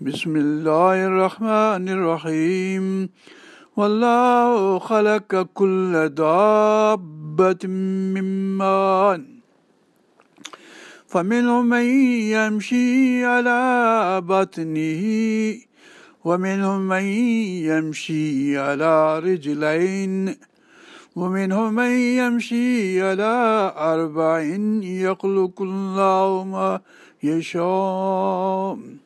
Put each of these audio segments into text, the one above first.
بسم الله الرحمن الرحيم والله خلق كل دابة من ماء فمنهم من يمشي على بطنه ومنهم من يمشي على رجلين ومنهم من يمشي على أربع يخلق الله ما يشاء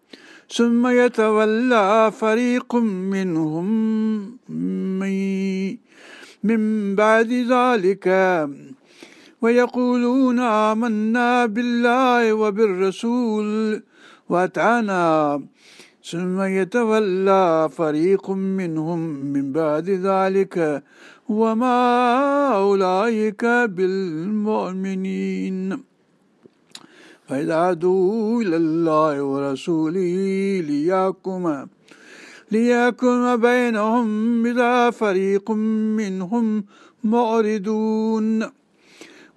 ثم يتولى فريق منهم من بعد ذلك. ويقولون آمنا بالله وبالرسول وأطعنا ثم يتولى فريق منهم من بعد ذلك. وما أولئك بالمؤمنين. فإذا عدوا إلى الله ورسوله ليحكم ليحكم بينهم إذا فريق منهم معرضون.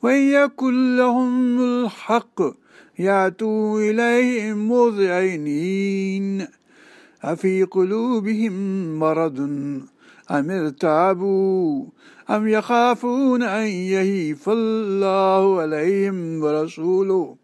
وإن يكن لهم الحق يأتوا إليه مذعنين. أفي قلوبهم مرض؟ أم ارتابوا؟ أم يخافون أن يهيف الله عليهم ورسوله؟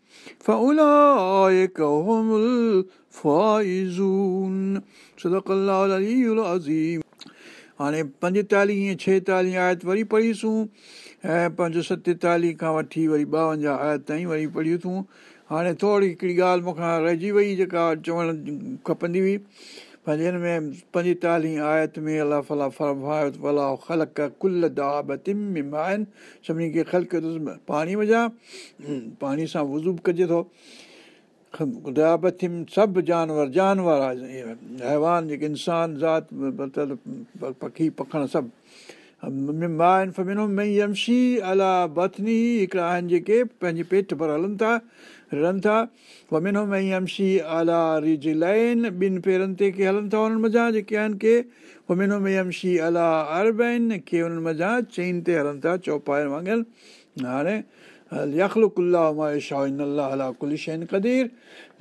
فأولئك هم الفائزون صدق الله العلي العظيم हाणे पंजेतालीह छेतालीह आयत वरी पढ़ीसूं ऐं पंज सतेतालीह खां वठी वरी ॿावंजाह आयत ताईं वरी पढ़ियूं हाणे थोरी हिकिड़ी ॻाल्हि मूंखां रहिजी वई जेका चवणु खपंदी हुई پنهنجي هن ۾ پنجيتاليهه آيت ۾ الله ڦلا ڦلا خلق ڪل دابم آهن سڀني کي خلق پاڻي وڃان پاڻي سان وزوب ڪجي ٿو دابٿم سڀ جانور جانور آهي حيوان جيڪي انسان ذات پکي پکڻ سڀ يمشي الا بٿني هڪڙا آهن جيڪي پنهنجي پيٽ پر هلن ٿا رهن ٿا ومنو مئي يمشي الا رج لائن ٻن پيرن تي ڪي هلن ٿا انهن مزا جيڪي آهن ڪي ومنو ۾ يمشي الا ارب آهن ڪي انهن مزا چئين تي هلن ٿا چوپائن وانگر هاڻي قدير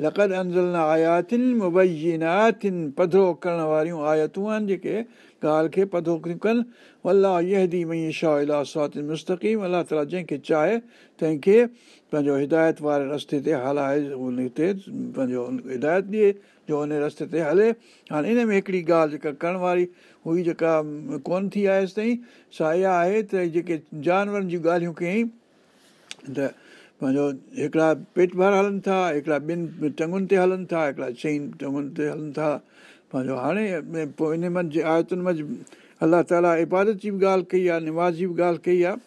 لقد انزلنا آياتن مبيناتن پڌرو ڪرڻ واريون آيتون آهن جيڪي ڳالهه کي پڌو ٿيون ڪن الله يهدي مئي شاهه الا ساتن مستقيم الله تالا جنهن کي چاهي تنهن کي پنهنجو هدايت واري رستي تي هلائي ان تي پنهنجو هدايت ڏئي جو ان رستي تي هلي. هاڻي ان ۾ هڪڙي ڳالهه جيڪا ڪرڻ واري هئي جيڪا ڪونه ٿي آيس تائين سا اها آهي ته جيڪي جانورن جون ڳالهيون ڪيئين ته پنهنجو هڪڙا پيٽ ڀر هلن ٿا هڪڙا ٻن ٽنگن تي هلن ٿا هڪڙا چئين ٽنگن تي هلن ٿا. پنهنجو هاڻي پوءِ ان منجهه آيتن منجهه الله تالا عبادت جي به ڳالهه ڪئي آهي نماز جي به ڳالهه ڪئي آهي.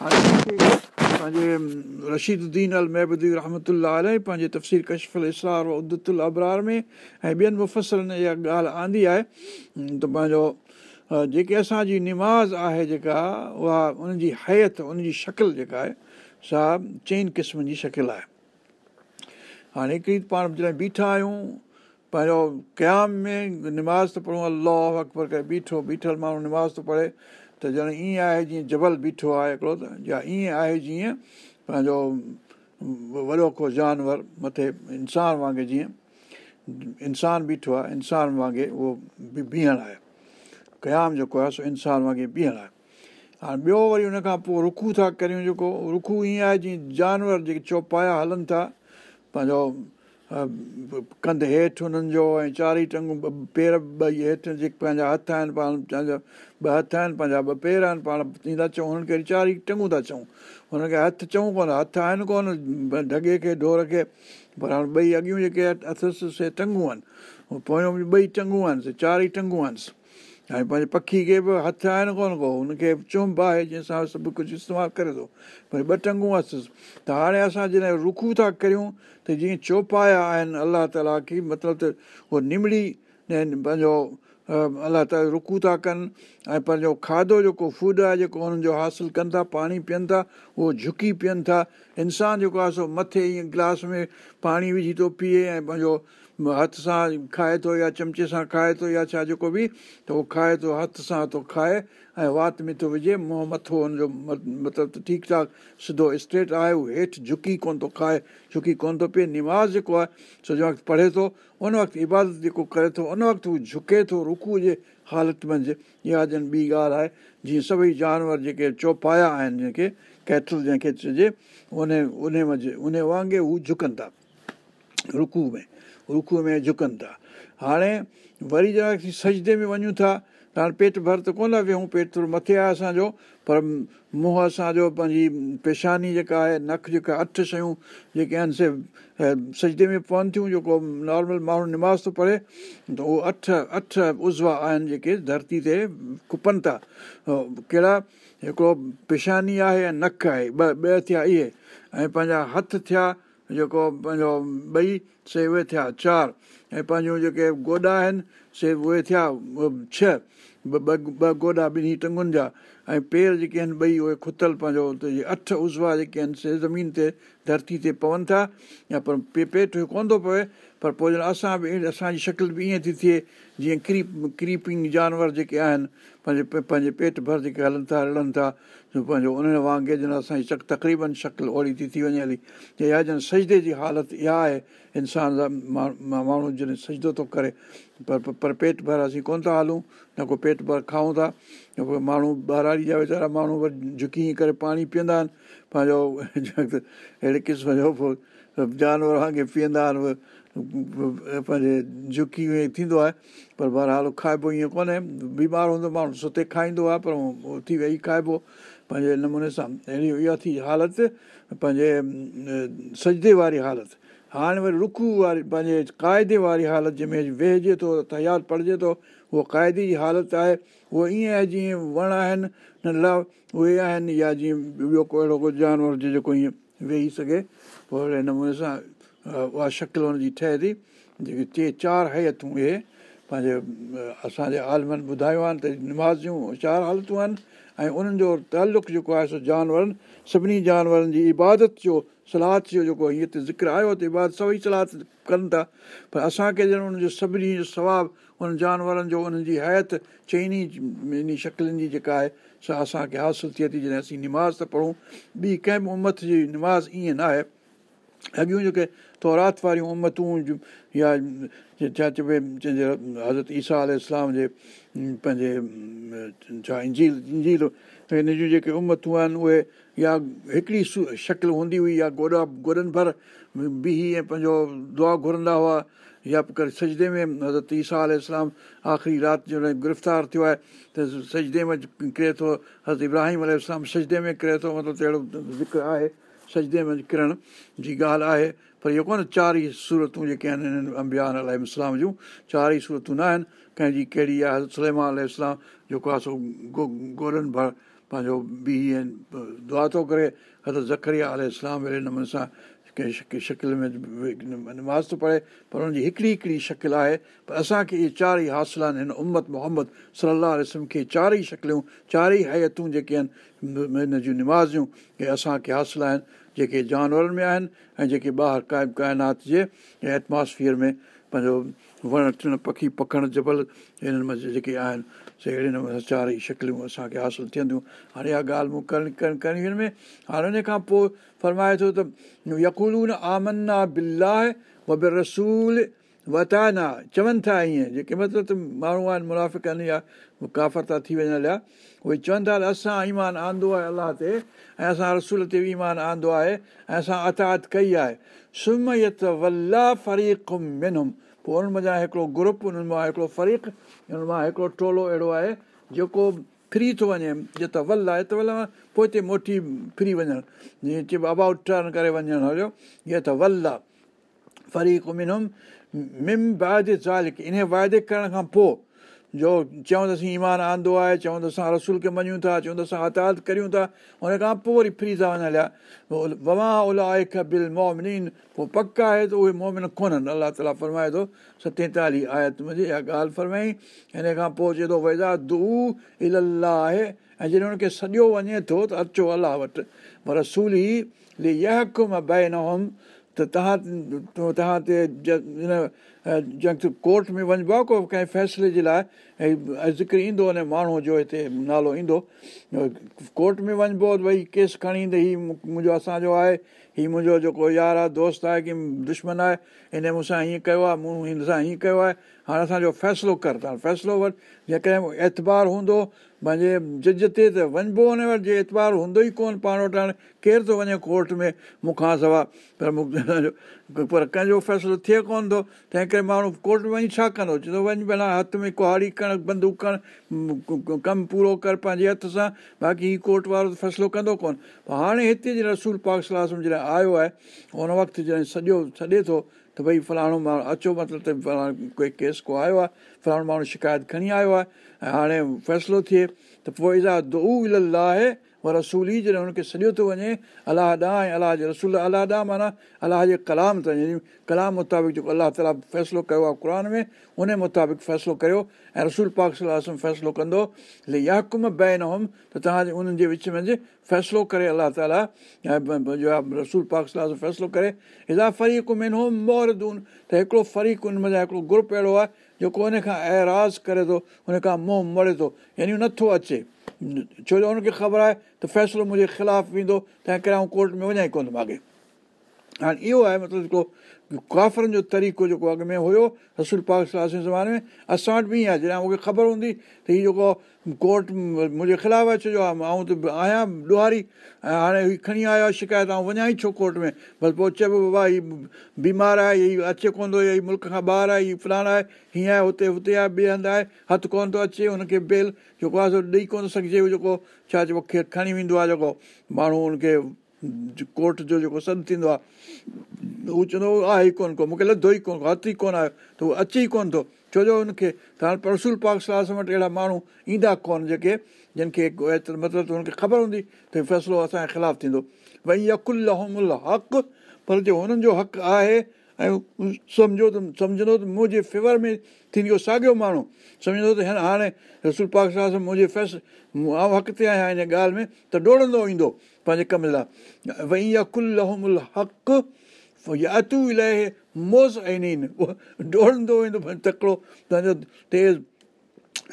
هاڻي پنهنجي رشيددين ال مهبودي رحمت پنهنجي تفسير ڪشفل اسرار ادتل ابرار ۾۽ ٻين مفسرن اها ڳالهه آندي آهي ته پنهنجو جيڪي اسان جي نماز آهي جيڪا اها ان جي هيت ان جي شڪل جيڪا آهي سا چئن قسمن جي شڪل آهي هاڻي هڪڙي پاڻ جڏهن بيٺا آهيون پنهنجو قيام ۾ نماز ٿو پڙهون الله اڪبر ڪري بيٺو بيٺل ماڻهو نماز ٿو پڙهي ته ڄڻ ائين آهي جيئن جبل بيٺو آهي هڪڙو ته يا ائين آهي جيئن پنهنجو وڏو ڪو جانور مٿي انسان وانگر جيئن انسان بيٺو آهي انسان وانگر اهو بيهڻ آهي. قيام جيڪو آهي سو انسان وانگر بيهڻ آهي. هاڻي ٻيو وري هن کان پوءِ رکو ٿا ڪريون جيڪو رکو ائين آهي جيئن جانور جيڪي چوپايا هلن ٿا پنهنجو ڪنڌ هيٺ هنن جو ۽ چارئي ٽنگون پير ٻئي هيٺ جيڪي پنهنجا هٿ آهن پاڻ ٻه هٿ آهن پنهنجا ٻه پير آهن پاڻ ايندا چئون هنن کي چارئي ٽنگون ٿا چئون هن کي هٿ چئون ڪونه هٿ آهن ڪونه ڍگي کي ڍور کي پر هاڻي ٻئي اڳيون جيڪي اٿس سي ٽنگون آهن پويان به ٻئي ٽنگون آهن چارئي ٽنگون آهن ۽ پنهنجي پکي کي به هٿ آهن ڪونه ڪو هن کي چمب آهي جنهن سان سڀ ڪجهه استعمال ڪري ٿو ڀئي ٻه ٽنگون اٿس ته هاڻي اسان جڏهن رکو ٿا ڪريون ته جيئن چوپايا آهن الله تالا ڪه مطلب ته اهو نمڙي پنهنجو الله تالا رڪو ٿا ڪن ۽ پنهنجو کاڌو جيڪو فوڊ آهي جيڪو هنن جو حاصل ڪن ٿا پاڻي پيئن ٿا اهو جهڪي پيئن ٿا انسان جيڪو آهي سو مٿي ائين گلاس ۾ پاڻي وجهي ٿو پيئي ۽ پنهنجو هٿ سان کائي ٿو يا چمچي سان کائي ٿو يا ڇا جيڪو به ته اهو کائي ٿو هٿ سان ٿو کائي ۽ وات ۾ ٿو وجهي منهن مٿو هن جو مطلب ته ٺيڪ ٺاڪ سڌو اسٽريٽ آهي اهو هيٺ جهڪي ڪونه ٿو کائي جهڪي ڪونه ٿو پيئي نماز جيڪو آهي سڄو وقت پڙهي ٿو ان وقت عبادت جيڪو ڪري ٿو ان وقت هو جهڪي ٿو رڪو جي حالت منجهه اها ڄڻ ٻي ڳالهه آهي جيئن سڀئي جانور جيڪي چوپايا آهن جيڪي ڪيٿل جنهن کي چئجي ان ان منجهه ان وانگر هو جهڪن ٿا رڪو ۾ رکو ۾ جهڪن ٿا. هاڻي وري ڄڻا سجدي ۾ وڃون ٿا ته هاڻي پيٽ ڀر ته ڪونه ويون پيٽ ٿورو مٿي آهي اسان جو پر منهن اسان جو پنهنجي پيشاني جيڪا آهي نک جيڪا اٺ شيون جيڪي آهن سي سجدي ۾ پون ٿيون جيڪو نارمل ماڻهو نماز ٿو پڙهي ته اهو اٺ اٺ عضوا آهن جيڪي ڌرتي تي ڪپن ٿا. ڪهڙا هڪڙو پيشاني آهي ۽ نک آهي ٻه ٻه ٿيا اهي ۽ پنهنجا هٿ ٿيا جيڪو پنهنجو ٻئي سي اهي ٿيا چار. ۽ پنهنجون جيڪي گوڏا آهن سي اهي ٿيا ڇهه. ٻه گوڏا ٻنهي ٽنگن جا. ۽ پير جيڪي آهن ٻئي اهي کتل پنهنجو اٺ عضوا جيڪي آهن سي زمين تي ڌرتي تي پون ٿا. يا پر پي پيٽ ڪونه ٿو پوي پر پوءِ ڄڻ اسان به اسان جي شڪل به ائين ٿي ٿئي جيئن ڪريپ ڪريپنگ جانور جيڪي آهن پنهنجي پنهنجي پيٽ ڀر جيڪي هلن ٿا رلن ٿا پنهنجو ان وانگر ڄڻ اسان جي شڪ تقريبن شڪل اوڙي ٿي ٿي وڃي هلي. ته اها ڄڻ سجدي جي حالت اها آهي انسان جا ماڻهو جڏهن سجدو ٿو ڪري پر پر پيٽ ڀر اسين ڪونه ٿا هلون نه ڪو پيٽ ڀر کائون ٿا ماڻهو ٻارهاڙي جا ويچارا ماڻهو وري جهڪي ڪري پاڻي پيئندا آهن. پنهنجو اهڙي قسم جو پوءِ جانور وانگر پيئندا آهن پنهنجي جهڪي ٿيندو آهي پر بهرحال کائبو ائين ڪونهي. بيمار هوندو ماڻهو ستي کائيندو آهي پر اٿي ويهي کائبو. پنهنجي نموني سان اهڙي اها ٿي حالت پنهنجي سجدي واري حالت. هاڻي وري رکو واري پنهنجي قاعدي واري حالت جنهن ۾ ويهجي ٿو تيار پڙهجي ٿو اها قاعدي جي حالت آهي. اها ائين آهي جيئن وڻ آهن ننڍڙا اهي آهن يا جيئن ٻيو ڪو اهڙو ڪو جانور هجي جيڪو ائين ويهي سگهي پوءِ اهڙي نموني سان اها شڪل هن جي ٺهي ٿي. جيڪي ٽي چار هيتون اهي پنهنجي اسان جي عالمن ٻڌايو آهي ته نماز جون چار حالتون آهن ۽ انهن جو تالق جيڪو آهي سو جانورن سڀني جانورن جي عبادت جو سلاد جو جيڪو هيئن ته ذڪر آيو ته عبادت سڀئي سلاد ڪن ٿا. پر اسان کي ڄڻ ان جو سڀني جو ثواب انهن جانورن جو انهن جي حيات چئني ان شڪلن جي جيڪا آهي سا اسان کي حاصل ٿئي ٿي جڏهن اسين نماز ٿا پڙهون. ٻي ڪنهن به امت جي نماز ائين نه آهي اڳيون جيڪي تورات واريون امتون يا ڇا چئبو جنهن جي حضرت ايسا اسلام جي پنهنجي ڇا انجيل انجيل هن جون جيڪي امتون آهن اهي يا هڪڙي س شڪل هوندي هئي يا گوڏا گوڏن ڀر بيهي ۽ پنهنجو دعا گهرندا هئا يا ڪري سجدي ۾ حضرت ايسا آل اسلام آخري رات جو گرفتار ٿيو آهي ته سجدي ۾ ڪري ٿو حضرت ابراهيم ال سجدي ۾ ڪري ٿو مطلب ته اهڙو ذڪر آهي سجدي ۾ ڪرڻ جي ڳالهه آهي پر اهو ڪونه چار ئي صورتون جيڪي آهن هنن امبيان ال اسلام جون چار ئي صورتون نه آهن. ڪنهن جي ڪهڙي آهي اسلام جيڪو آهي سو گو گوڏن ڀر پنهنجو بيهه دعا ٿو ڪري حضرت زکريا ال اسلام اهڙي نموني سان ڪنهن شڪل ۾ نماز ٿو پڙهي پر هن جي هڪڙي هڪڙي شڪل آهي. پر اسان کي اهي چار ئي حاصل آهن. هن امت محمد صلاح رسم کي چار ئي شڪليون چار ئي هيتون جيڪي آهن هن جون نمازيون اهي اسان کي حاصل آهن جيڪي جانورن ۾ آهن ۽ جيڪي ٻاهر ڪائي ڪائنات جي ايٽماسفير ۾ پنهنجو وڻ ٽڻ پکي پکڻ جبل هنن منجهه جيڪي آهن سي اهڙي نموني چار ئي شڪليون اسان کي حاصل ٿينديون. هاڻي اها ڳالهه مون ڪرڻي ڪرڻي هن ۾. هاڻي هن کان پوءِ فرمائي ٿو ته يڪولون آمنه رسول وتا نه چون ٿا ائين جيڪي مطلب ته ماڻهو آهن منافڪ آهن يا ڪافر ٿا ٿي وڃن هليا اهي چون ٿا اسان ايمان آندو آهي الله تي ۽ اسان رسول تي به ايمان آندو آهي ۽ اسان اتات ڪئي آهي سم يت ولا فريق منم پوءِ انهن مان هڪڙو گروپ انهن مان هڪڙو فريق انهن مان هڪڙو ٽولو اهڙو آهي جيڪو فري ٿو وڃي جيئن ول آهي ته ول پوءِ هتي موٽي فري وڃڻ جيئن چئبو ابائٽ ٽرن ڪري وڃڻ هليو هيءَ ته ول آهي فريق مم وائدي زالڪ ان وائدي ڪرڻ کان پوءِ جو ته اسين ايمان آندو آهي ته اسان رسول کي مڃون ٿا ته اسان هتاهت ڪريون ٿا هن کان پوءِ وري فري ٿا وڃن هليا الا بل مومن پوءِ پڪ آهي ته اهي مومن ڪونهن. الله تالا فرمائي ٿو ستيتاليهه آيت منهنجي اها ڳالهه فرمائي. هن کان پوءِ چئي ٿو ويزا دو ال آهي ۽ جڏهن هن کي سڄو وڃي ٿو ته اچو الله وٽ. پر رسول ئي يهڪ مان بي نه هئم ته توهان توهان تي جنهن ڪورٽ ۾ وڃبو آهي ڪو ڪنهن فيصلي جي لاءِ ذڪر ايندو اني ماڻهوءَ جو هتي نالو ايندو. ڪورٽ ۾ وڃبو ڀئي ڪيس کڻي ايندي هيءُ منهنجو اسان جو آهي هيءُ منهنجو جيڪو يار آهي دوست آهي ڪه دشمن آهي هن مون سان هيئن ڪيو آهي مون هن سان هيئن ڪيو آهي هاڻي اسان جو فيصلو ڪر ته فيصلو وٽ جيڪڏهن اعتبار هوندو پنهنجي جج تي ته وڃبو هن وٽ جي اعتبار هوندو ئي ڪونه پاڻ وٽ هاڻي ڪير ٿو وڃي ڪورٽ ۾ مون کان سواءِ پر پر ڪنهن جو فيصلو ٿئي ڪونه ٿو تنهن ڪري ماڻهو ڪورٽ ۾ وڃي ڇا ڪندو ٿو وڃي ڀلا هٿ ۾ ڪهاڙي ڪرڻ بندوق ڪرڻ ڪم پورو ڪر پنهنجي هٿ سان باقي هيءُ ڪورٽ وارو ته فيصلو ڪندو ڪونه. هاڻي هتي جي رسول پاڪ صلاح جڏهن آيو آهي هن وقت جڏهن سڄو ڇڏي ٿو ته ڀئي فلاڻو ماڻهو اچو مطلب ته فلاڻو ڪوئي ڪيس ڪو آيو آهي فلاڻو ماڻهو شڪايت کڻي آيو آهي ۽ هاڻي فيصلو ٿئي ته پوءِ ازا دو ال آهي پر رسول ئي جڏهن هن کي سڄو ٿو وڃي الله ڏانهن ۽ الله جي رسول الله ڏانهن معنيٰ الله جي ڪلام ته ڪلام مطابق جيڪو الله تالا فيصلو ڪيو آهي قر ۾ ان مطابق فيصلو ڪيو ۽ رسول پاڪ صلاح فيصلو ڪندو ياڪم بي نه هئم ته توهان جي انهن جي وچ ۾ فيصلو ڪري الله تالا ۽ رسول پاڪ صلاح فيصلو ڪري هيڏا فريق ۾ هوم موهردون ته هڪڙو فريق ان ۾ هڪڙو گروپ اهڙو آهي جيڪو ان کان ايراز ڪري ٿو ان کان موهه مري ٿو. يعني نٿو اچي. ڇو جو هن کي خبر آهي ته فيصلو منهنجي خلاف ويندو تنهن ڪري آئون ڪورٽ ۾ وڃان ئي ڪونه ماڳي هاڻي اهو آهي مطلب جيڪو ڪافرن جو طريقو جيڪو اڳ ۾ هيو رسول پاڪ صلاح زماني ۾ اسان وٽ به ائين آهي جڏهن مون کي خبر هوندي ته هيءُ جيڪو ڪورٽ منهنجي خلاف آهي ڇو جو آئون ته آهيان ڏهاري ۽ هاڻي هيءُ کڻي آيو آهي شڪايت آئون وڃان ئي ڇو ڪورٽ ۾ بس پوءِ چئبو بابا هيءُ بيمار آهي هيءُ اچي ڪونه ٿو هيءُ ملڪ کان ٻاهر آهي هيءُ فلاڻا آهي هيئن آهي هتي هتي آهي ٻئي هنڌ آهي هٿ ڪونه ٿو اچي هن کي بيل جيڪو آهي سو ڏيئي ڪونه سگهجي جيڪو ڇا چئبو کڻي ويندو آهي جيڪو ماڻهو هن کي ڪورٽ جو جيڪو سڏ ٿيندو آهي هو چوندو آهي ئي ڪونه ڪو مون کي لڌو ئي ڪونه ڪو هٿ ئي ڪونه آيو ته اهو اچي ئي ڪونه ٿو ڇو جو هن کي ته هاڻي پرسول پاڪ صلاح وٽ اهڙا ماڻهو ايندا ڪونه جيڪي جن کي مطلب ته هن کي خبر هوندي ته فيصلو اسان جي خلاف ٿيندو ڀئي يڪل حق پر جو هنن جو حق آهي ۽ سمجهو ته سمجهندو ته منهنجي فيور ۾ ٿيندو ساڳيو ماڻهو سمجهندو ته هن هاڻي رسول پاڪ صلاح منهنجي فيس آئون حق تي آهيان هن ڳالهه ۾ ته ڊوڙندو ايندو پنهنجي ڪم لاءِ ڀئي يڪل حق ياتو الاهي موز آهن ڊوڙندو ويندو تڪڙو توهان جو تيز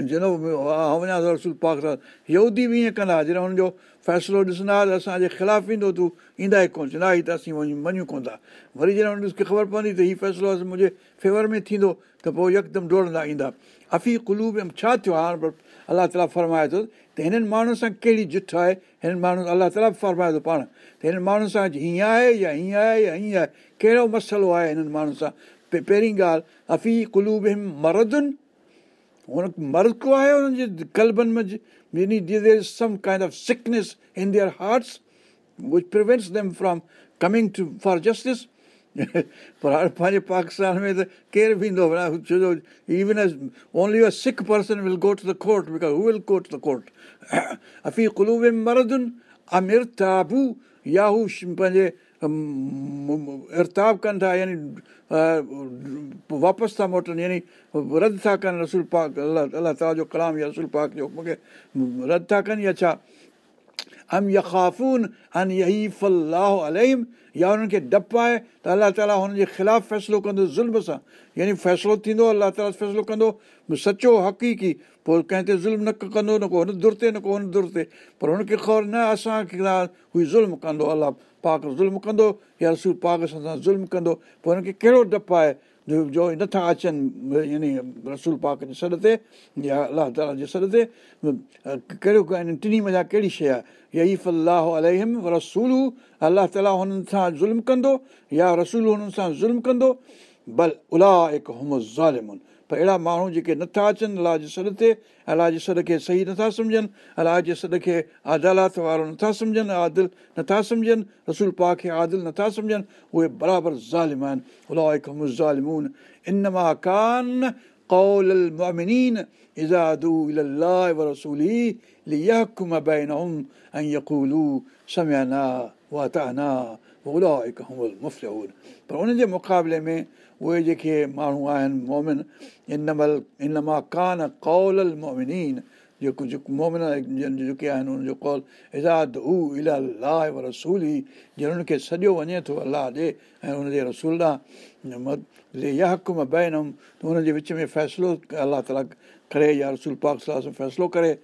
جنو وڃان رسول پاڪ سان يهودي به ائين ڪندا جڏهن هن جو فيصلو ڏسندا ته اسان جي خلاف ايندو تون ايندا ئي ڪونه چوندا هي ته اسين مڃون ڪونه ٿا. وري جڏهن هن کي خبر پوندي ته هيءُ فيصلو منهنجي فيور ۾ ٿيندو ته پوءِ يڪدم ڊوڙندا ايندا. افي ڪلوب ڇا ٿيو هاڻي الله تالا فرمائي ٿو ته هنن ماڻهن سان ڪهڙي جٺ آهي؟ هنن ماڻهن الله تالا فرمائي ٿو پاڻ ته هنن ماڻهن سان هيئن آهي يا هيئن آهي يا هيئن آهي؟ ڪهڙو مسئلو آهي هنن ماڻهن سان؟ پهرين ڳالهه افي ڪلوب مردن هن مرد آهي هنن جي ڪلبن ۾ some kind of sickness in their hearts which prevents them from coming to for justice پر هاڻي پنهنجي پاڪستان ۾ ته ڪير به ايندو ڇو جو ايون each only a sick person will go to the court because he will go to the court افي ڪلوب مردن امر تابو يا هو پنهنجي ارتاب ڪن ٿا يعني واپس ٿا موٽن يعني رد ٿا ڪن رسول پاڪ الله الله تالا جو ڪلام يا رسول پاڪ جو مون کي رد ٿا ڪن يا ڇا؟ ام يکافون ان يهي فلاح الهم يا هنن کي ڊپ آهي ته الله تالا هنن جي خلاف فيصلو ڪندو ظلم سان. يعني فيصلو ٿيندو الله تالا فيصلو ڪندو سچو حقيقي پوءِ ڪنهن تي ظلم نه ڪندو نه ڪو هن در تي نه ڪو هن در تي پر هن کي خبر نه اسان کي ظلم ڪندو الله پاڪ ظلم ڪندو يا رسول پاڪ سان ظلم ڪندو پوءِ هن کي ڪهڙو ڊپ آهي جو نٿا اچن يعني رسول پاڪ جي سڏ تي يا الله تالا جي سڏ تي؟ ڪهڙو ٽنهي مزا ڪهڙي شيءِ آهي؟ فلاح الهم رسول الله تالا هنن سان ظلم ڪندو يا رسول هنن سان ظلم ڪندو؟ بل الاهه هڪ هم ظالمن पर अहिड़ा माण्हू जेके नथा अचनि अलाह जे सॾ ते अलाह जे सॾ खे सही नथा सम्झनि अलाह जे सॾ खे आदालात वारो नथा सम्झनि आदिल नथा सम्झनि रसूल पा खे आदिल नथा सम्झनि उहे बराबरि ज़ालिम आहिनि अलाह हिकु हुम ज़ालिमून इन मां कान قول المؤمنين إذا دعوا إلى الله ورسوله ليحكم بينهم أن يقولوا سمعنا وأطعنا وأولئك هم المفلحون पर उन जे मुक़ाबले में اهي جيڪي ماڻهو آهن مومن ان مهل ان مان ڪانه ڪول مومنين جيڪو جيڪو مومن جيڪي آهن ان جو ڪول ازاد هو الاهه رسول ئي جيئن انهن کي سڄو وڃي ٿو الله ڏي ۽ ان جي رسول ڏانهن. يا حق ۾ بهنم ته هن جي وچ ۾ فيصلو الله تالا ڪري يا رسول پاڪ صلاح سان فيصلو ڪري ۽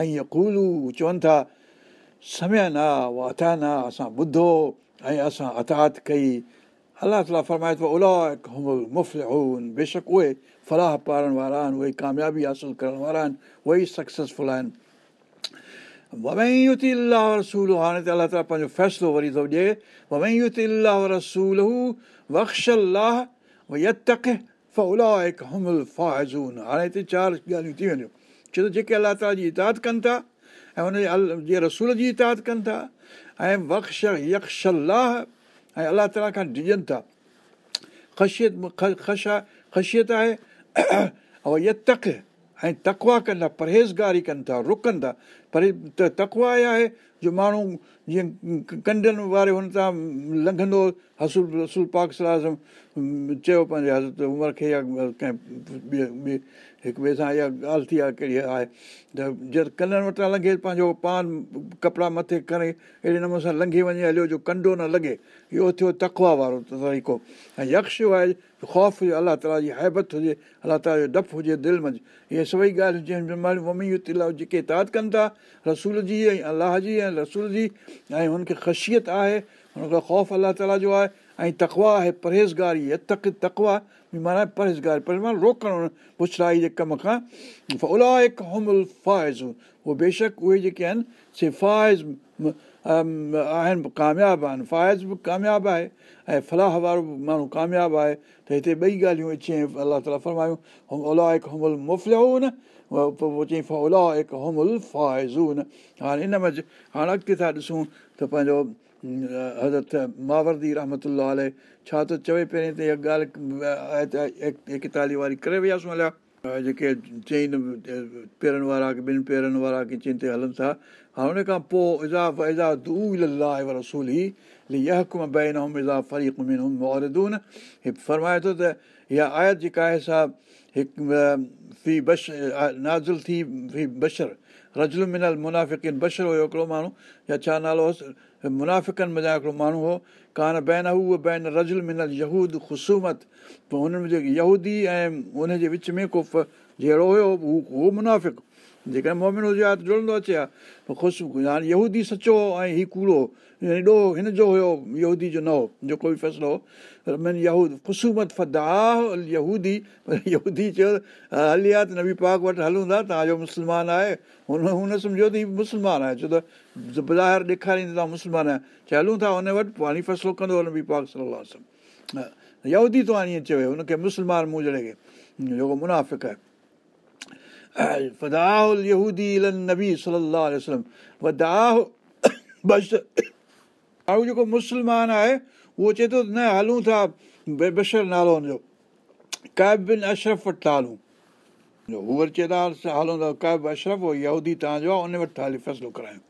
ائين ڪولو چون ٿا سمي نه اها اٿا نه اسان ٻڌو ۽ اسان اتات ڪئي الله تالا فرمائي بيشڪ اهي فلاح پارڻ وارا آهن اهي ڪاميابي حاصل ڪرڻ وارا آهن اهي سڪسيسفل آهن الله پنهنجو فيصلو وري ٿو ڏئي چار ڳالهيون ٿي وڃون ڇو ته جيڪي الله تالا جي اتاد ڪن ٿا ۽ هن جي جي رسول جي اتاد ڪن ٿا ۽۽ الله تالا کان ڊڄن ٿا خشيت خشا خشيت آهي ۽ يتڪ ۽ تڪوا ٿا پرهيزگاري ڪن ٿا رڪن ٿا پر ته تڪوا اها آهي جو ماڻهو جيئن ڪنڊن واري هن تان لنگهندو هسول رسول پاڪ صلاح چيو پنهنجي حضرت عمر کي يا ڪنهن هڪ ٻئي سان اها ڳالهه ٿي آهي ڪهڙي آهي ته جڏهن ڪنن وٽان لنگهي پنهنجو پان ڪپڙا مٿي ڪري اهڙي نموني سان لنگهي وڃي هليو جو ڪنڊو نه لڳي اهو ٿيو تڪوا وارو طريقو. ۽ يڪش آهي خوف هجي الله تالا جي هيبت هجي الله تالا جو ڊپ هجي دل منجهه اهي سڀئي ڳالهيون جنهن ممي جيڪي اتاد ڪن ٿا رسول جي ۽ الله جي ۽ رسول جي ۽ هن کي خشيت آهي هن کان خوف الله تالا جو آهي ۽ تڪوا آهي پرهيزگاري تڪ تڪوا معنيٰ پرهيزگاري پر معنيٰ روڪڻ پڇرائي جي ڪم کان فائز اهي بيشڪ اهي جيڪي آهن سي فائز آهن ڪامياب آهن. فائز به ڪامياب آهي ۽ فلاح وارو به ماڻهو ڪامياب آهي. ته هتي ٻئي ڳالهيون اچي الله تالا فرمايون الائڪ همل مفليون پوءِ چئي الائڪ همل فائزون. هاڻي ان ۾ هاڻي اڳتي ٿا ڏسون ته پنهنجو حضرت ماوردي رحمت ڇا ته چوي پهرين ته اها ڳالهه ايڪيتاليهه واري ڪري وياسين هليا جيڪي چئي نه پيرن وارا ڪه ٻن پيرن وارا ڪه چئي تي هلن ٿا هاڻي هن کان پوءِ ازا ازا دو رسول بين ازا فريق فرمائي ٿو ته اها آيت جيڪا آهي سا هڪ في بش نازل ٿي في بشر رجل منل منافڪن بشر هيو هڪڙو ماڻهو يا ڇا نالو هئس منافڪن مزا هڪڙو ماڻهو هو ڪانه بين هو بين رجل منل يهود خشومت پوءِ هن ۾ جيڪي يهودي ۽ هن جي وچ ۾ ڪو جهڙو هيو هو اهو منافڪ جيڪڏهن مومن هجي ها ته جڙندو اچي ها خوش هاڻي يهودي سچو ۽ هيءُ ڪوڙو هيڏو هن جو هيو يهودي جو نه هو جيڪو به فيصلو هو من يهود خشومت فداهه يهودي پر يهودي چيو هلي آهي ته نبي پاڪ وٽ هلون ٿا توهان جو مسلمان آهي هن هن سمجهو ته هيءُ مسلمان آهي ڇو ته ٻڌائير ڏيکاريندو توهان مسلمان آهيو چئي هلون ٿا هن وٽ پوءِ هاڻي فيصلو ڪندو نبي پاڪ صلاح يهودي تو هاڻي ائين چيو هن کي مسلمان مون جهڙي کي جيڪو منافڪ آهي جيڪو مسلمان آهي اهو چئي ٿو نه هلون ٿا بيبشر نالو هن جو ڪيب اشرف وٽ ٿا هلون هو وري چئي ٿا هلون ٿا ڪيب اشرف اهو يهودي توهان جو آهي ان وٽ ٿا هلي فيصلو ڪرايون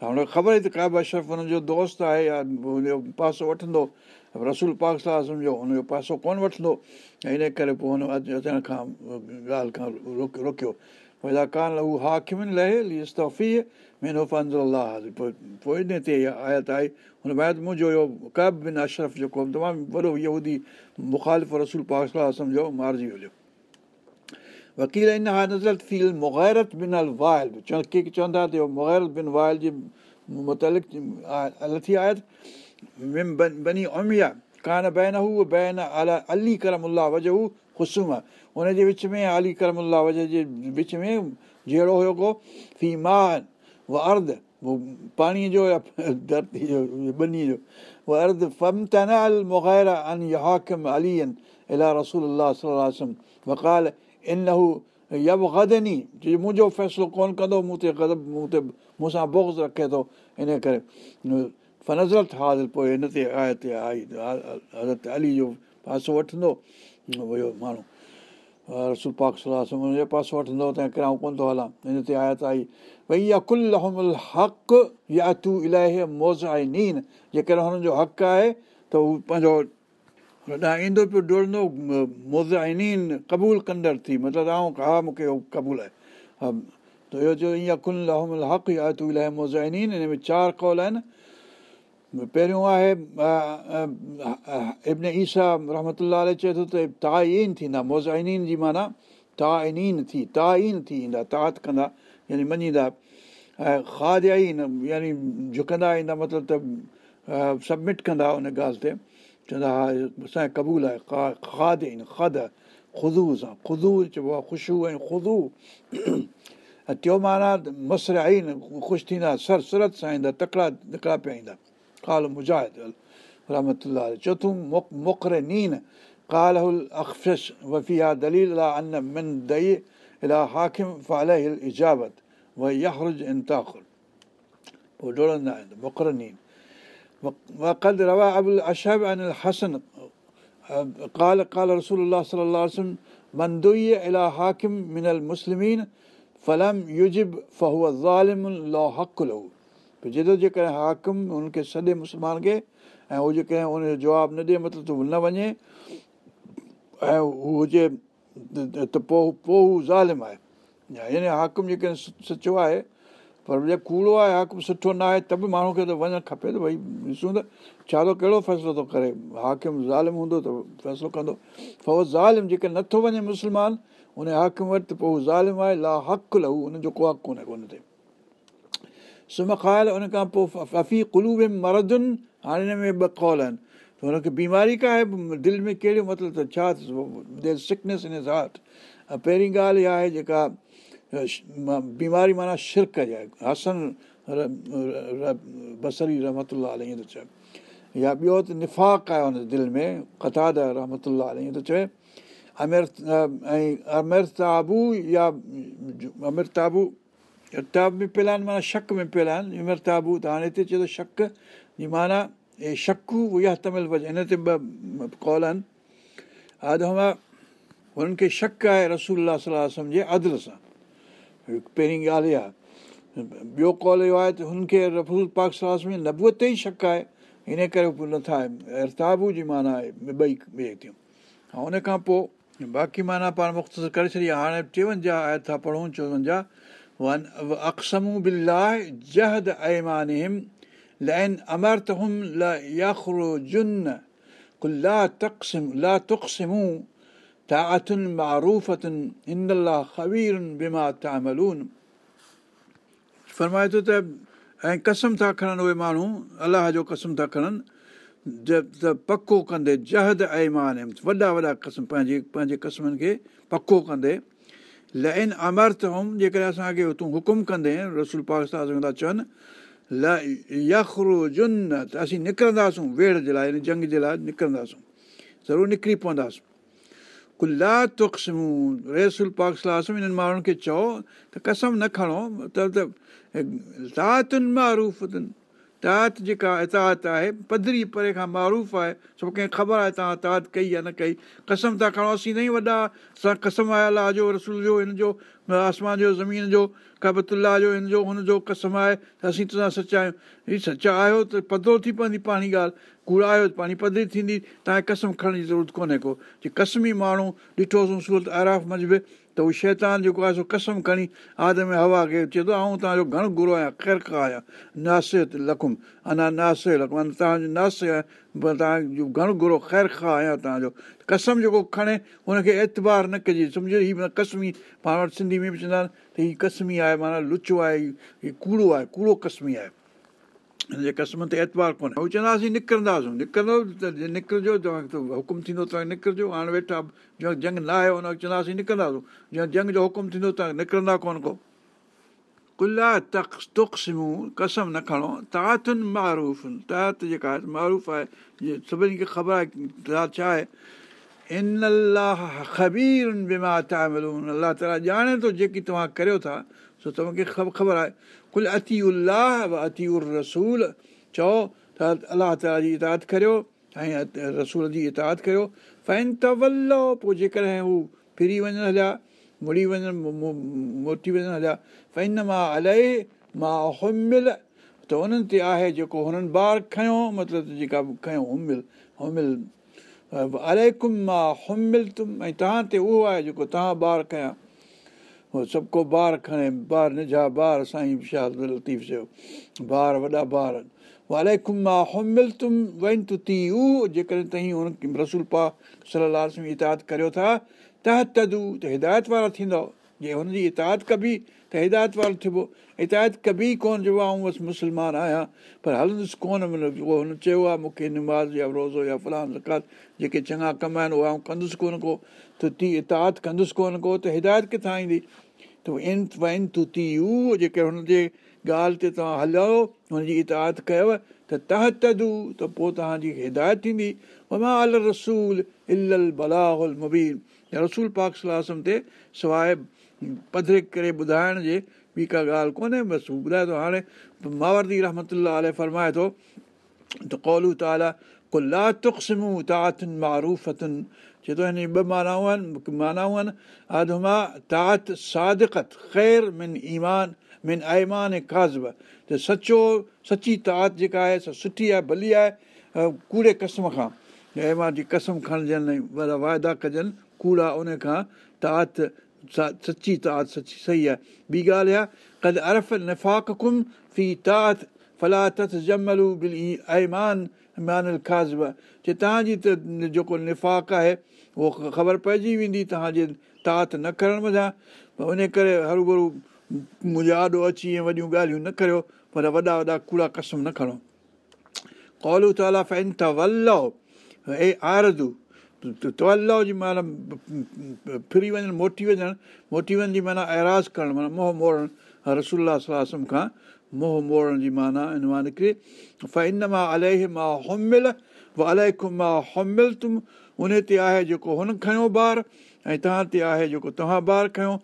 ته هن کي خبر ئي ته ڪيب اشرف هن جو دوست آهي يا هن جو پاسو وٺندو رسول پاڪ صلاح سمجهو هن جو پاسو ڪونه وٺندو ۽ ان ڪري پوءِ هن اچڻ کان ڳالهه کان روڪيو پيدا ڪانه هو حاڪمن لهي استفي مهينو الله پوءِ ان تي اها آيت آئي هن بعد منهنجو اهو ڪيب بن اشرف جيڪو تمام وڏو يهودي مکالف رسول پاڪ صلاح سمجهو مارجي هليو وڪيل ان ها نزرت فيل مغيرت بن ال وائل چو ڪي چوندا ته اهو مغيرت بن وائل جي متالق لٿي آيت بني اميا ڪانه بين هو بين الا علي ڪرم الا وج هو خشوم هن جي وچ ۾ علي ڪرم الا وج جي وچ ۾ جهڙو هيو ڪو في مان و ارد پاڻيءَ جو يا ڌرتي جو ٻنيءَ جو اهو ارد فم تن ال حاڪم علي رسول وڪال ان هو يب گدني جو منهنجو فيصلو ڪونه ڪندو مون تي گدب مون تي مون سان باڪس رکي ٿو ان ڪري فنزرت حاضر پوءِ هن تي آي تي آئي حضرت علي جو پاسو وٺندو هيو ماڻهو رسول پاڪ صلاح هن جو پاسو وٺندو ته ڪرائون ڪونه ٿو هلان هن تي آيت آئي ڀئي اها ڪل حق يا تون الاهي موج آهي نين جيڪڏهن هنن جو حق آهي ته هو پنهنجو ايندو پيو ڊوڙندو موج ۽ نين قبول ڪندڙ ٿي مطلب آئون ها مون کي اهو قبول آهي ته اهو چيو اها ڪل حق يا تون الاهي موج ۽ نين هن ۾ چار ڪول آهن پهريون آهي ابن ايسا رحمت چئي ٿو ته تائين ٿيندا موزائنين جي معنيٰ تائنين ٿي تائن ٿي ايندا تات ڪندا يعني مڃيندا ۽ کاديائن يعني جهڪندا ايندا مطلب ته سبمٽ ڪندا ان ڳالهه تي چوندا ها اسان کي قبول آهي کاد آهن کاد خدو سان خدو چئبو آهي خوشبو ۽ خدو ٽيون معنيٰ مسر آئن خوش ٿيندا سر سرت سان ايندا تڪڙا تڪڙا پيا ايندا قال مجاهد رحمة الله عليه چوتھوں مقرنين. قاله الأخفش وفيها دليل على أن من دعي إلى حاكم فعليه الإجابة ويخرج إن تأخر ودولنا عند مقرنين. وقد روى أبو الأشهب عن الحسن قال قال رسول الله صلى الله عليه وسلم من دعي إلى حاكم من المسلمين فلم يجب فهو ظالم لا حق له. جيڏو جيڪڏهن حاڪم هن کي سڏي مسلمان کي ۽ اهو جيڪڏهن هن جو جواب نه ڏئي مطلب نه وڃي ۽ هو هجي ته پوءِ پوءِ هو ظالم آهي حاڪم جيڪڏهن سچو آهي پر جي ڪوڙو آهي حاڪم سٺو نه آهي ته به ماڻهو کي ته وڃڻ کپي ته ڀئي ڏسون ته ڇا ٿو ڪهڙو فيصلو ٿو ڪري حاڪم ظالم هوندو ته فيصلو ڪندو پوءِ ظالم جيڪي نٿو وڃي مسلمان ان حاڪم وٽ ته پوءِ هو ظالم آهي لا حق لهو هن جو ڪو حق ڪونهي ڪونه تي سم کايل ان کان پوءِ ڦڦي ڪلوب مردن هاڻي هن ۾ ٻه ڪال آهن هن کي بيماري ڪا آهي دل ۾ ڪهڙو مطلب ته ڇا سڪنيس ان هارٽ پهرين ڳالهه اها آهي جيڪا بيماري معنيٰ شرڪ جي هسن بسري رحمت ائين ٿو چئي يا ٻيو ته نفاق آهي هن دل ۾ ڪتاد رحمت ائين ٿو چئي امر ۽ امر تابو يا امر تابو تاب ۾ پيل آهن معنيٰ شڪ ۾ پيل آهن ته هاڻي هتي چئي ٿو شڪ جي معنيٰ هي شڪو يا تامل هن تي ٻه ڪال آهن آدما هنن کي شڪ آهي رسول عدل سان پهرين ڳالهه اها ٻيو ڪال اهو آهي ته هن کي صلاح ۾ نبوئت ئي شڪ آهي هن ڪري نٿا ارتابو جي معنيٰ آهي ٻئي ٿيون ۽ هن کان پوءِ باقي معنيٰ پاڻ مختصر ڪري ڇڏي هاڻي ٽيونجاهه آيا ٿا پڙهون چوونجاهه ته ۽ قسم ٿا کڻن اهي ماڻهو الله جو قسم ٿا کڻن ته پڪو ڪندي جهد ايمان وڏا وڏا قسم پنهنجي پنهنجي قسمن کي پڪو ڪندي لئن امر ته هئم جيڪڏهن اسان کي تون حڪم ڪندي رسول پاڪ ٿا چون ل يکرو جن ته اسين نڪرنداسون ويڙ جي لاءِ جنگ جي لاءِ نڪرنداسون ضرور نڪري پونداسين ڪلا تڪسمون رسول انهن ماڻهن کي چئو ته قسم نه کڻو ته معروف تات جيڪا اتاد آهي پڌري پري کان معروف آهي سڀ ڪنهن خبر آهي توهان تات ڪئي يا نه ڪئي قسم ٿا کڻو اسين نه ئي وڏا اسان قسم آهي الله جو رسول جو هن جو آسمان جو زمين جو ڪبتلا جو هن جو هن جو قسم آهي ته اسين توهان سچا آهيون. هيءَ سچا آهيو ته پڌرو ٿي پوندي پاڻي ڳالهه ڪوڙا آهيو ته پاڻي پڌري ٿيندي توهان کي قسم کڻڻ جي ضرورت ڪونهي ڪو. جي ڪسمي ماڻهو ڏٺوسين سورت آراف مجبي ته اهو شيطان جيڪو آهي سو قسم کڻي آدم هوا کي چئي ٿو آئون توهان جو گهڻو گرو آهيان کا آهيان ناسي لکم اڃا ناسي لکم ناسي توهان جو گهڻو گرو خير کا آهيان توهان جو. قسم جيڪو کڻي هن کي اعتبار نه ڪجي. سمجهو هيءَ ڪسمي پاڻ وٽ سنڌي ۾ به چوندا آهن ته هيءَ ڪسمي آهي معنيٰ لچو آهي هيءُ ڪوڙو آهي ڪوڙو ڪسمي آهي. هن جي قسم تي اعتبار ڪونهي. هو چونداسين نڪرنداسين. نڪرندو ته نڪرجو حڪم ٿيندو توهان نڪرجو. هاڻي ويٺا جنگ نه آهي هن چونداسين نڪرنداسين. جنگ جو حڪم ٿيندو توهان نڪرندا ڪونه ڪو ڪلا تقسمون قسم نه کڻو تاتن تات جيڪا آهي معروف آهي جيئن سڀني کي خبر آهي ڇا آهي ان الله خبير بيما تاملون الله تالا ڄاڻي ٿو جيڪي توهان ڪريو ٿا سو توهان کي خبر آهي ڪل اتي الاهه اتي ار رسول چئو ته الله تالا جي اتاد ڪريو ۽ رسول جي اتاد ڪريو فين تولو پوءِ جيڪڏهن هو ڦري وڃن هليا مڙي وڃن موٽي وڃن هليا مان الائي مان هومل ته انهن تي آهي جيڪو هنن ٻار کنيو مطلب جيڪا کنيو همل همل الائي مان هومل تم ۽ توهان تي اهو آهي جيڪو توهان ٻار ڪيا اهو سڀ ڪو ٻار کڻي ٻار نجا ٻار سائين شاهه لطيف چيو ٻار وڏا ٻار الائي ڪما هومل تم وئن ت ٿي اهو جيڪڏهن توهين هن رسول پا صلاح اتاد ڪريو ٿا ته تدو ته هدايت وارا ٿيندو جي هن جي اتاد ڪبي ته هدايت وارو ٿبو هدايت ڪبي ڪونه جو آئون بس مسلمان آهيان پر هلندس ڪونه اهو هن چيو آهي مون کي نماز يا روزو يا فلان زڪات جيڪي چڱا ڪم آهن اهي آئون ڪندس ڪونه ڪو ته ٿي اتاد ڪندس ڪونه ڪو ته هدايت ڪٿان ايندي ته ان تون ٿي يو جيڪي هن جي ڳالهه تي توهان هليو هن جي اتاد ڪيو ته ته تدو ته پوءِ توهان جي هدايت ٿيندي ال رسول ال بلاهل مبين رسول پاڪ صلاح تي سواءِ پڌري ڪري ٻڌائڻ جي ٻي ڪا ڳالهه ڪونهي بس هو ٻڌائي ٿو. هاڻي ماوردي رحمت فرمائي ٿو ته ڪولو تالا ڪلا تقسمون تاتن ماروفتن. چئي ٿو هن ٻه مانائون آهن مانائون آهن. آدما تات سادقت خير من ايمان من ايمان ۽ ڪازب. ته سچو سچي تات جيڪا آهي سٺي آهي ڀلي آهي ڪوڙي قسم کان. جي قسم کڻجن وڏا وائدا ڪجن ڪوڙا ان کان تات سچي تات سچي صحيح آهي ٻي ڳالهه آهي ڪد عرف نفاق ڪم في تات ڦلا تٿ جملو بل ايمان مان خازب جي توهان جي ته جيڪو نفاق آهي اهو خبر پئجي ويندي توهان جي تات نه ڪرڻ وڃان ان ڪري هرو ڀرو منهنجو آڏو اچي ۽ وڏيون ڳالهيون نه ڪريو پر وڏا وڏا ڪوڙا قسم نه کڻو ڪولو تالا فين ته ولو اي آردو تولو جي معنيٰ ڦري وڃڻ موٽي وڃڻ موٽي وڃڻ جي معنيٰ ايراز ڪرڻ معنيٰ موهه موڙڻ رسول صلاح کان موهه موڙڻ جي معنيٰ ان مان نڪري فئن مان الائي مان هومل الائي مان هومل تم ان تي آهي جيڪو هن کنيو ٻار ۽ توهان تي آهي جيڪو توهان ٻار کنيو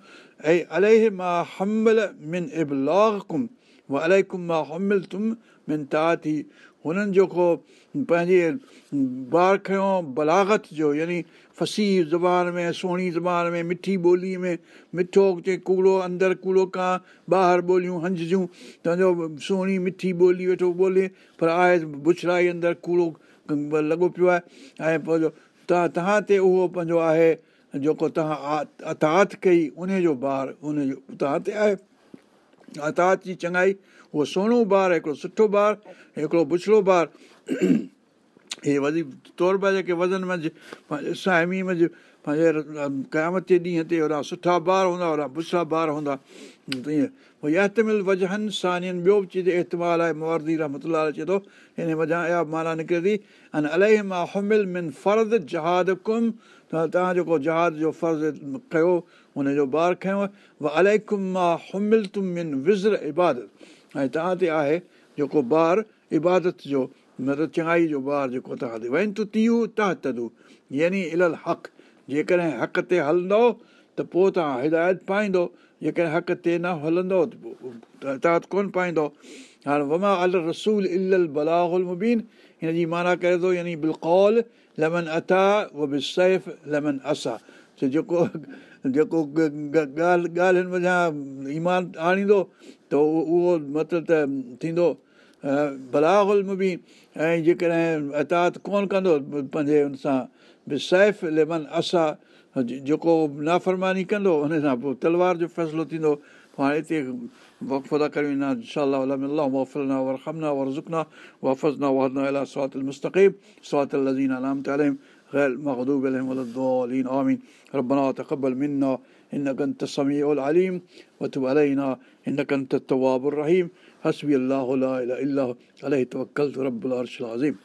۽ الائي مان همل من ابلاگ ڪم الائي ڪم مان هومل تم من ٿا ٿي هنن جيڪو پنهنجي ٻار کنيو بلاگت جو يعني ڦسي زبان ۾ سهڻي زبان ۾ مٺي ٻوليءَ ۾ مٺو چئي ڪوڙو اندر ڪوڙو ڪا ٻاهر ٻوليون هنجون توهان جو سهڻي مٺي ٻولي ويٺو ٻولي پر آهي بڇڙائي اندر ڪوڙو لڳو پيو آهي ۽ پوءِ توهان توهان تي اهو پنهنجو آهي جيڪو توهان اتات ڪئي ان جو ٻار ان جو توهان تي آهي. اتات جي چڱائي اهو سهڻو ٻار هڪڙو سٺو ٻار هڪڙو بڇڙو ٻار اهي وڌيڪ طور به جيڪي وزن منجهه سائمي منجهه پنهنجي قيامت جي ڏينهن تي هوڏا سٺا ٻار هوندا هوڏا بڇڙا ٻار هوندا ائين پوءِ يهتمل وجهن سانين ٻيو به چئي ايتمال آهي مئاردي رحمت چئي ٿو هن وجهه اها معنيٰ نڪري ٿي اني الائي مان همل من فرض جهاد ڪم ته توهان جيڪو جهاد جو فرض ڪيو هن جو ٻار کنيو الائي ڪم مان همل تم من وزر عبادت ۽ توهان تي آهي جيڪو ٻار عبادت جو مطلب چڱائي جو ٻار جيڪو توهان وڃ تون تيهو ٿا تدو يعني الاهي حق جيڪڏهن حق تي هلندو ته پوءِ توهان هدايت پائيندو. جيڪڏهن حق تي نه هلندو ته پوءِ هدايت ڪونه پائيندو. هاڻي وما ال رسول ال بلاهل مبين هن جي معنيٰ ڪري ٿو يعني بلڪول لمن عطا اهو به سيف لمن اسان. جيڪو جيڪو ڳالهه ڳالهين وڃان ايمان آڻيندو ته اهو مطلب ته ٿيندو بلاگل مبين ऐं जेकॾहिं अतात कोन कंदो पंहिंजे हुन सां बि सैफ़ लेमन असा जेको नाफ़रमानी कंदो हुन सां पोइ तलवार जो फ़ैसिलो थींदो पोइ हाणे हिते वक़फ़ था करियूं इना वरखमना वरज़ुकना वफ़ज़ना वहदना अला सवात मुस्तक़ीब सवात लज़ीन अलाम तलम غير المغضوب عليهم ولا الضالين آمين ربنا تقبل منا إنك أنت السميع العليم وتب علينا إنك أنت التواب الرحيم حسبي الله لا إله إلا هو. عليه توكلت رب العرش العظيم.